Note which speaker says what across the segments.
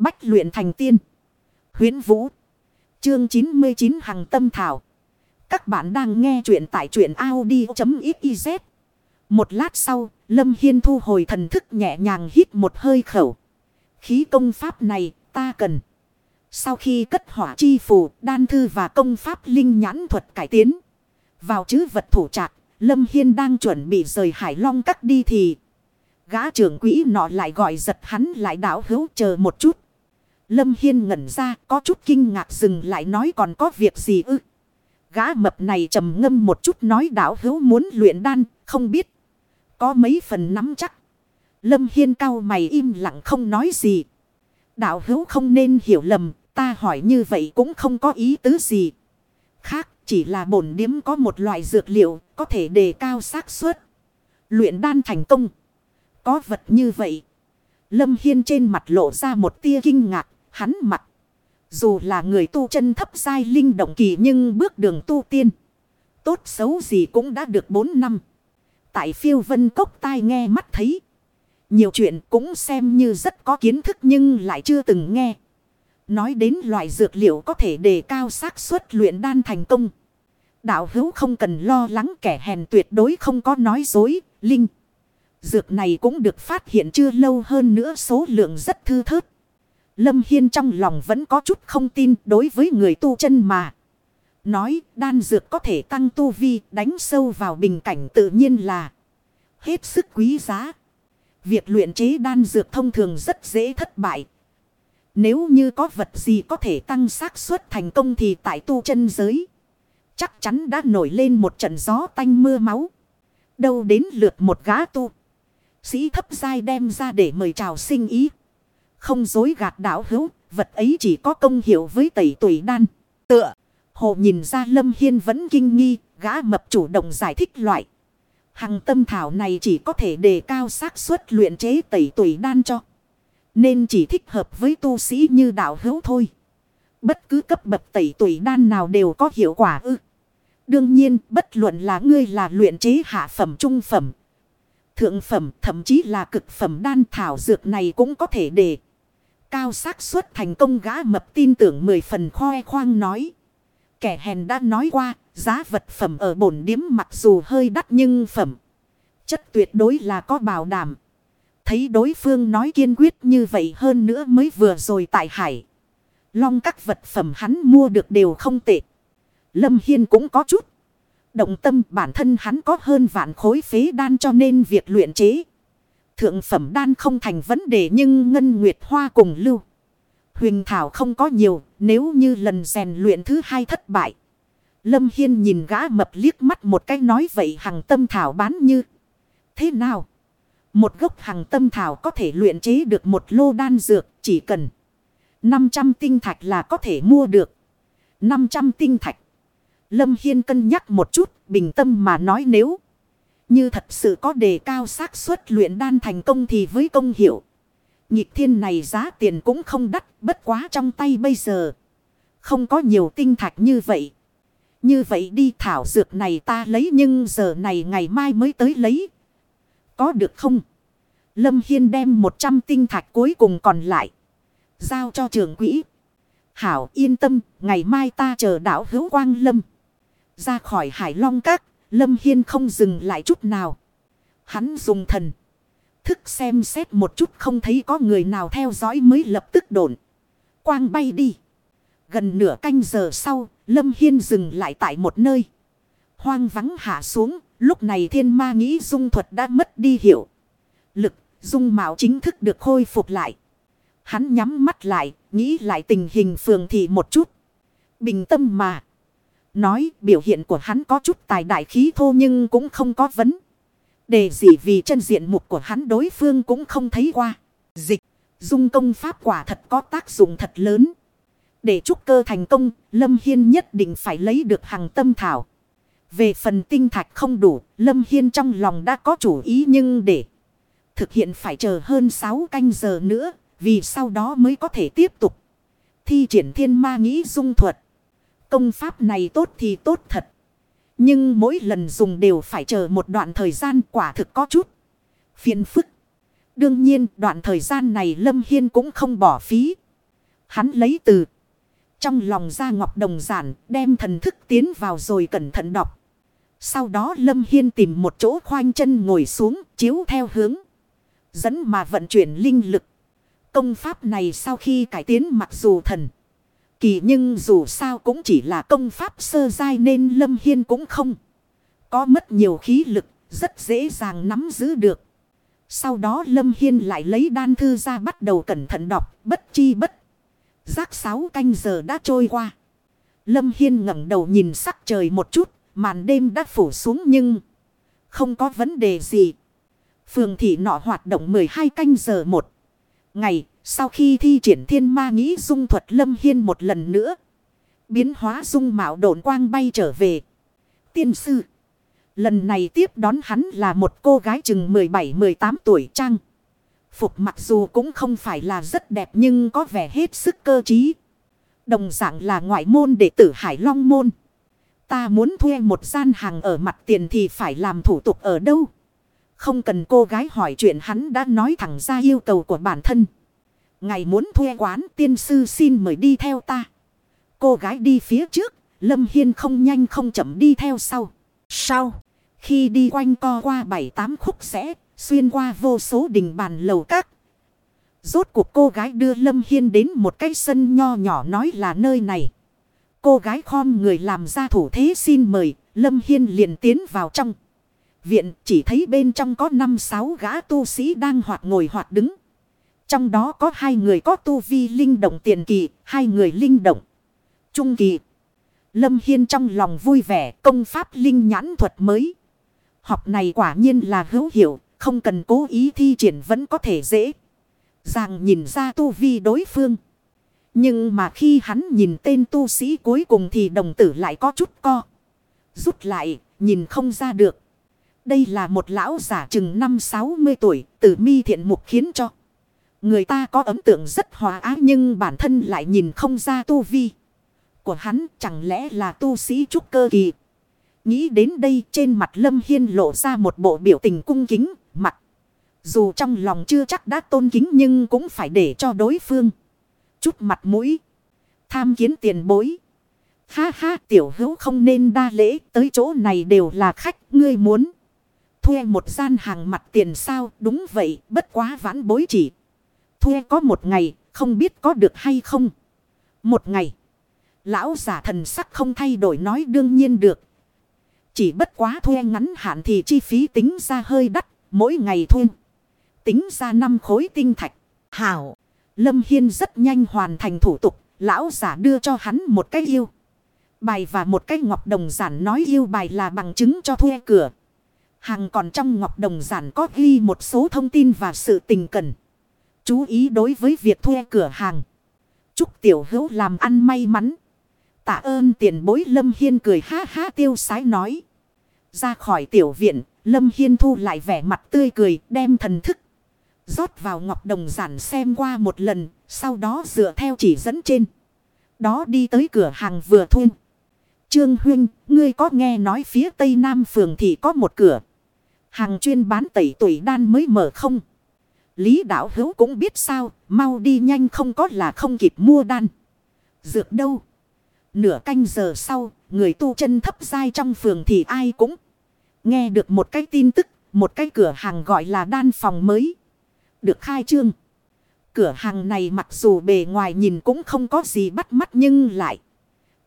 Speaker 1: Bách luyện thành tiên. Huyến Vũ. Chương 99 Hằng Tâm Thảo. Các bạn đang nghe truyện tại truyện Audi.xyz. Một lát sau, Lâm Hiên thu hồi thần thức nhẹ nhàng hít một hơi khẩu. Khí công pháp này ta cần. Sau khi cất hỏa chi phù, đan thư và công pháp linh nhãn thuật cải tiến. Vào chữ vật thủ trạc, Lâm Hiên đang chuẩn bị rời Hải Long cắt đi thì... Gã trưởng quỹ nọ lại gọi giật hắn lại đảo hữu chờ một chút. Lâm Hiên ngẩn ra, có chút kinh ngạc dừng lại nói còn có việc gì ư. Gã mập này trầm ngâm một chút nói đảo hữu muốn luyện đan, không biết. Có mấy phần nắm chắc. Lâm Hiên cao mày im lặng không nói gì. Đạo hữu không nên hiểu lầm, ta hỏi như vậy cũng không có ý tứ gì. Khác, chỉ là bổn điếm có một loại dược liệu có thể đề cao xác suất. Luyện đan thành công. Có vật như vậy. Lâm Hiên trên mặt lộ ra một tia kinh ngạc. Hắn mặt. Dù là người tu chân thấp sai linh động kỳ nhưng bước đường tu tiên. Tốt xấu gì cũng đã được 4 năm. Tại phiêu vân cốc tai nghe mắt thấy. Nhiều chuyện cũng xem như rất có kiến thức nhưng lại chưa từng nghe. Nói đến loại dược liệu có thể đề cao xác suất luyện đan thành công. Đạo hữu không cần lo lắng kẻ hèn tuyệt đối không có nói dối, linh. Dược này cũng được phát hiện chưa lâu hơn nữa số lượng rất thư thớt. Lâm Hiên trong lòng vẫn có chút không tin đối với người tu chân mà. Nói, đan dược có thể tăng tu vi, đánh sâu vào bình cảnh tự nhiên là hết sức quý giá. Việc luyện chế đan dược thông thường rất dễ thất bại. Nếu như có vật gì có thể tăng xác suất thành công thì tại tu chân giới. Chắc chắn đã nổi lên một trận gió tanh mưa máu. Đâu đến lượt một gã tu. Sĩ thấp giai đem ra để mời chào sinh ý. Không dối gạt đảo hữu, vật ấy chỉ có công hiệu với tẩy tuổi đan. Tựa, hồ nhìn ra Lâm Hiên vẫn kinh nghi, gã mập chủ động giải thích loại. Hằng tâm thảo này chỉ có thể đề cao xác suất luyện chế tẩy tuổi đan cho. Nên chỉ thích hợp với tu sĩ như đạo hữu thôi. Bất cứ cấp bậc tẩy tuổi đan nào đều có hiệu quả ư. Đương nhiên, bất luận là ngươi là luyện chế hạ phẩm trung phẩm. Thượng phẩm, thậm chí là cực phẩm đan thảo dược này cũng có thể để cao xác suất thành công gã mập tin tưởng mười phần khoe khoang nói. Kẻ hèn đã nói qua, giá vật phẩm ở bổn điếm mặc dù hơi đắt nhưng phẩm. Chất tuyệt đối là có bảo đảm. Thấy đối phương nói kiên quyết như vậy hơn nữa mới vừa rồi tại hải. Long các vật phẩm hắn mua được đều không tệ. Lâm Hiên cũng có chút. Động tâm bản thân hắn có hơn vạn khối phế đan cho nên việc luyện chế. Thượng phẩm đan không thành vấn đề nhưng Ngân Nguyệt Hoa cùng lưu. Huỳnh Thảo không có nhiều nếu như lần rèn luyện thứ hai thất bại. Lâm Hiên nhìn gã mập liếc mắt một cái nói vậy hằng tâm thảo bán như. Thế nào? Một gốc hằng tâm thảo có thể luyện chế được một lô đan dược chỉ cần. 500 tinh thạch là có thể mua được. 500 tinh thạch. Lâm Hiên cân nhắc một chút, bình tâm mà nói nếu như thật sự có đề cao xác suất luyện đan thành công thì với công hiệu. Nhịp thiên này giá tiền cũng không đắt, bất quá trong tay bây giờ. Không có nhiều tinh thạch như vậy. Như vậy đi thảo dược này ta lấy nhưng giờ này ngày mai mới tới lấy. Có được không? Lâm Hiên đem 100 tinh thạch cuối cùng còn lại. Giao cho trường quỹ. Hảo yên tâm, ngày mai ta chờ đảo hữu quang lâm. Ra khỏi hải long các, Lâm Hiên không dừng lại chút nào. Hắn dùng thần. Thức xem xét một chút không thấy có người nào theo dõi mới lập tức đổn. Quang bay đi. Gần nửa canh giờ sau, Lâm Hiên dừng lại tại một nơi. Hoang vắng hạ xuống, lúc này thiên ma nghĩ dung thuật đã mất đi hiệu. Lực, dung mạo chính thức được khôi phục lại. Hắn nhắm mắt lại, nghĩ lại tình hình phường thị một chút. Bình tâm mà. Nói biểu hiện của hắn có chút tài đại khí thô nhưng cũng không có vấn. Đề gì vì chân diện mục của hắn đối phương cũng không thấy qua. Dịch, dung công pháp quả thật có tác dụng thật lớn. Để trúc cơ thành công, Lâm Hiên nhất định phải lấy được hàng tâm thảo. Về phần tinh thạch không đủ, Lâm Hiên trong lòng đã có chủ ý nhưng để thực hiện phải chờ hơn 6 canh giờ nữa, vì sau đó mới có thể tiếp tục thi triển thiên ma nghĩ dung thuật. Công pháp này tốt thì tốt thật. Nhưng mỗi lần dùng đều phải chờ một đoạn thời gian quả thực có chút phiền phức. Đương nhiên, đoạn thời gian này Lâm Hiên cũng không bỏ phí. Hắn lấy từ. Trong lòng ra ngọc đồng giản, đem thần thức tiến vào rồi cẩn thận đọc. Sau đó Lâm Hiên tìm một chỗ khoanh chân ngồi xuống, chiếu theo hướng. Dẫn mà vận chuyển linh lực. Công pháp này sau khi cải tiến mặc dù thần. Kỳ nhưng dù sao cũng chỉ là công pháp sơ giai nên Lâm Hiên cũng không. Có mất nhiều khí lực, rất dễ dàng nắm giữ được. Sau đó Lâm Hiên lại lấy đan thư ra bắt đầu cẩn thận đọc, bất chi bất. Giác sáu canh giờ đã trôi qua. Lâm Hiên ngẩng đầu nhìn sắc trời một chút, màn đêm đã phủ xuống nhưng không có vấn đề gì. Phường thị nọ hoạt động 12 canh giờ một ngày, sau khi thi triển thiên ma nghĩ dung thuật Lâm Hiên một lần nữa. Biến hóa dung mạo độn quang bay trở về. Tiên sư. Lần này tiếp đón hắn là một cô gái chừng 17-18 tuổi trang. Phục mặc dù cũng không phải là rất đẹp nhưng có vẻ hết sức cơ trí. Đồng dạng là ngoại môn đệ tử Hải Long Môn. Ta muốn thuê một gian hàng ở mặt tiền thì phải làm thủ tục ở đâu? Không cần cô gái hỏi chuyện hắn đã nói thẳng ra yêu cầu của bản thân. Ngày muốn thuê quán tiên sư xin mời đi theo ta. Cô gái đi phía trước, Lâm Hiên không nhanh không chậm đi theo sau. Sau, khi đi quanh co qua bảy tám khúc sẽ, xuyên qua vô số đình bàn lầu các. Rốt cuộc cô gái đưa Lâm Hiên đến một cái sân nho nhỏ nói là nơi này. Cô gái khom người làm ra thủ thế xin mời, Lâm Hiên liền tiến vào trong. Viện chỉ thấy bên trong có năm sáu gã tu sĩ đang hoạt ngồi hoạt đứng. Trong đó có hai người có tu vi linh động tiền kỳ, hai người linh động trung kỳ. Lâm Hiên trong lòng vui vẻ công pháp linh nhãn thuật mới. Học này quả nhiên là hữu hiệu, không cần cố ý thi triển vẫn có thể dễ. Ràng nhìn ra tu vi đối phương. Nhưng mà khi hắn nhìn tên tu sĩ cuối cùng thì đồng tử lại có chút co. Rút lại, nhìn không ra được. Đây là một lão giả chừng năm sáu mươi tuổi, tử mi thiện mục khiến cho. Người ta có ấn tượng rất hòa ái nhưng bản thân lại nhìn không ra tu vi. Của hắn chẳng lẽ là tu sĩ trúc cơ kỳ. Nghĩ đến đây trên mặt Lâm Hiên lộ ra một bộ biểu tình cung kính, mặt. Dù trong lòng chưa chắc đã tôn kính nhưng cũng phải để cho đối phương. Chút mặt mũi. Tham kiến tiền bối. Ha ha tiểu hữu không nên đa lễ tới chỗ này đều là khách ngươi muốn. Thuê một gian hàng mặt tiền sao đúng vậy bất quá vãn bối chỉ. Thuê có một ngày không biết có được hay không. Một ngày. Lão giả thần sắc không thay đổi nói đương nhiên được. Chỉ bất quá thuê ngắn hạn thì chi phí tính ra hơi đắt, mỗi ngày thuê. Tính ra năm khối tinh thạch. Hảo, Lâm Hiên rất nhanh hoàn thành thủ tục, lão giả đưa cho hắn một cái yêu. Bài và một cái ngọc đồng giản nói yêu bài là bằng chứng cho thuê cửa. Hàng còn trong ngọc đồng giản có ghi một số thông tin và sự tình cần. Chú ý đối với việc thuê cửa hàng. Chúc tiểu hữu làm ăn may mắn. Tạ ơn tiền bối Lâm Hiên cười ha ha tiêu sái nói. Ra khỏi tiểu viện, Lâm Hiên thu lại vẻ mặt tươi cười đem thần thức. rót vào ngọc đồng giản xem qua một lần, sau đó dựa theo chỉ dẫn trên. Đó đi tới cửa hàng vừa thuê. Trương Huynh, ngươi có nghe nói phía tây nam phường thì có một cửa. Hàng chuyên bán tẩy tuổi đan mới mở không? Lý đạo hữu cũng biết sao, mau đi nhanh không có là không kịp mua đan. Dược đâu? Nửa canh giờ sau, người tu chân thấp dai trong phường thì ai cũng nghe được một cái tin tức, một cái cửa hàng gọi là đan phòng mới. Được khai trương. Cửa hàng này mặc dù bề ngoài nhìn cũng không có gì bắt mắt nhưng lại.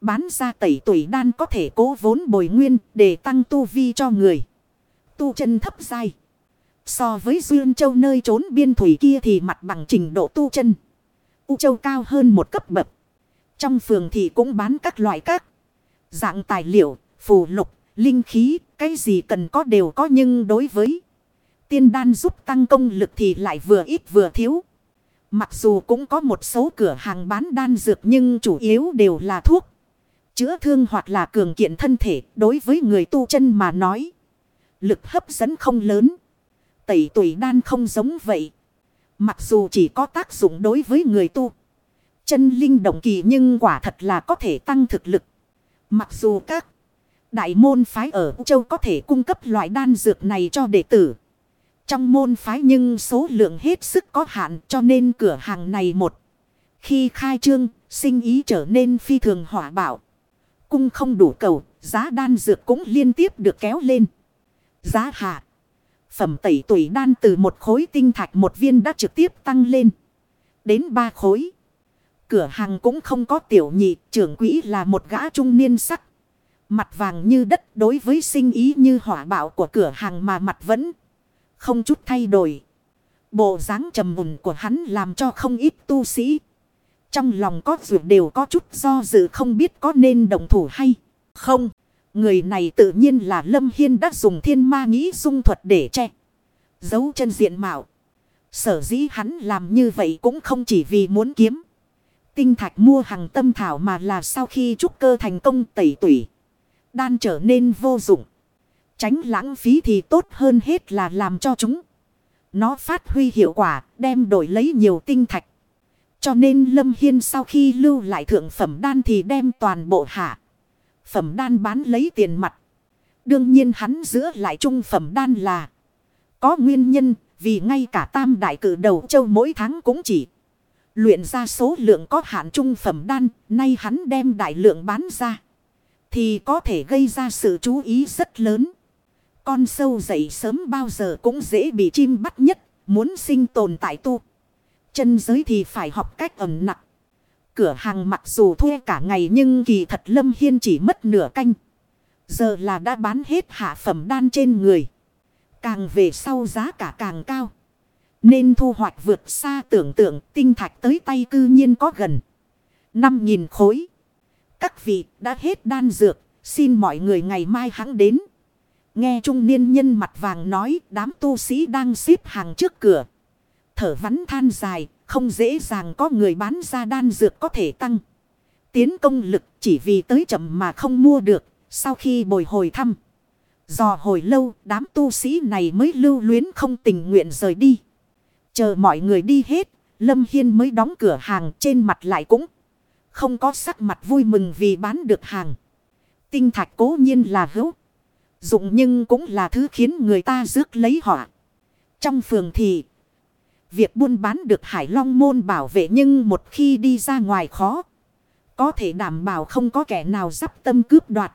Speaker 1: Bán ra tẩy tuổi đan có thể cố vốn bồi nguyên để tăng tu vi cho người. Tu chân thấp dai. So với Duyên Châu nơi trốn biên thủy kia thì mặt bằng trình độ tu chân. U Châu cao hơn một cấp bậc. Trong phường thì cũng bán các loại các dạng tài liệu, phù lục, linh khí, cái gì cần có đều có nhưng đối với tiên đan giúp tăng công lực thì lại vừa ít vừa thiếu. Mặc dù cũng có một số cửa hàng bán đan dược nhưng chủ yếu đều là thuốc. Chữa thương hoặc là cường kiện thân thể đối với người tu chân mà nói. Lực hấp dẫn không lớn. Tẩy tuổi đan không giống vậy. Mặc dù chỉ có tác dụng đối với người tu. Chân linh động kỳ nhưng quả thật là có thể tăng thực lực. Mặc dù các đại môn phái ở châu có thể cung cấp loại đan dược này cho đệ tử. Trong môn phái nhưng số lượng hết sức có hạn cho nên cửa hàng này một. Khi khai trương, sinh ý trở nên phi thường hỏa bạo. Cung không đủ cầu, giá đan dược cũng liên tiếp được kéo lên. Giá hạ. Phẩm tẩy tuổi đan từ một khối tinh thạch một viên đã trực tiếp tăng lên. Đến ba khối. Cửa hàng cũng không có tiểu nhị, trưởng quỹ là một gã trung niên sắc. Mặt vàng như đất đối với sinh ý như hỏa bạo của cửa hàng mà mặt vẫn không chút thay đổi. Bộ dáng trầm mùn của hắn làm cho không ít tu sĩ. Trong lòng có dù đều có chút do dự không biết có nên đồng thủ hay không. Người này tự nhiên là Lâm Hiên đã dùng thiên ma nghĩ dung thuật để che. Giấu chân diện mạo. Sở dĩ hắn làm như vậy cũng không chỉ vì muốn kiếm. Tinh thạch mua hàng tâm thảo mà là sau khi trúc cơ thành công tẩy tủy. Đan trở nên vô dụng. Tránh lãng phí thì tốt hơn hết là làm cho chúng. Nó phát huy hiệu quả, đem đổi lấy nhiều tinh thạch. Cho nên Lâm Hiên sau khi lưu lại thượng phẩm đan thì đem toàn bộ hạ. Phẩm đan bán lấy tiền mặt. Đương nhiên hắn giữa lại trung phẩm đan là. Có nguyên nhân, vì ngay cả tam đại cử đầu châu mỗi tháng cũng chỉ. Luyện ra số lượng có hạn trung phẩm đan. Nay hắn đem đại lượng bán ra. Thì có thể gây ra sự chú ý rất lớn. Con sâu dậy sớm bao giờ cũng dễ bị chim bắt nhất. Muốn sinh tồn tại tu. Chân giới thì phải học cách ẩm nặng. Cửa hàng mặc dù thuê cả ngày nhưng kỳ thật Lâm Hiên chỉ mất nửa canh. Giờ là đã bán hết hạ phẩm đan trên người. Càng về sau giá cả càng cao. Nên thu hoạch vượt xa tưởng tượng tinh thạch tới tay cư nhiên có gần 5.000 khối. Các vị đã hết đan dược, xin mọi người ngày mai hãng đến. Nghe trung niên nhân mặt vàng nói đám tu sĩ đang xếp hàng trước cửa. Thở vắn than dài, không dễ dàng có người bán ra đan dược có thể tăng. Tiến công lực chỉ vì tới chậm mà không mua được, sau khi bồi hồi thăm. Dò hồi lâu, đám tu sĩ này mới lưu luyến không tình nguyện rời đi. Chờ mọi người đi hết, Lâm Hiên mới đóng cửa hàng trên mặt lại cũng không có sắc mặt vui mừng vì bán được hàng. Tinh thạch cố nhiên là hữu. Dụng nhưng cũng là thứ khiến người ta rước lấy họ. Trong phường thì Việc buôn bán được Hải Long môn bảo vệ nhưng một khi đi ra ngoài khó. Có thể đảm bảo không có kẻ nào dắp tâm cướp đoạt.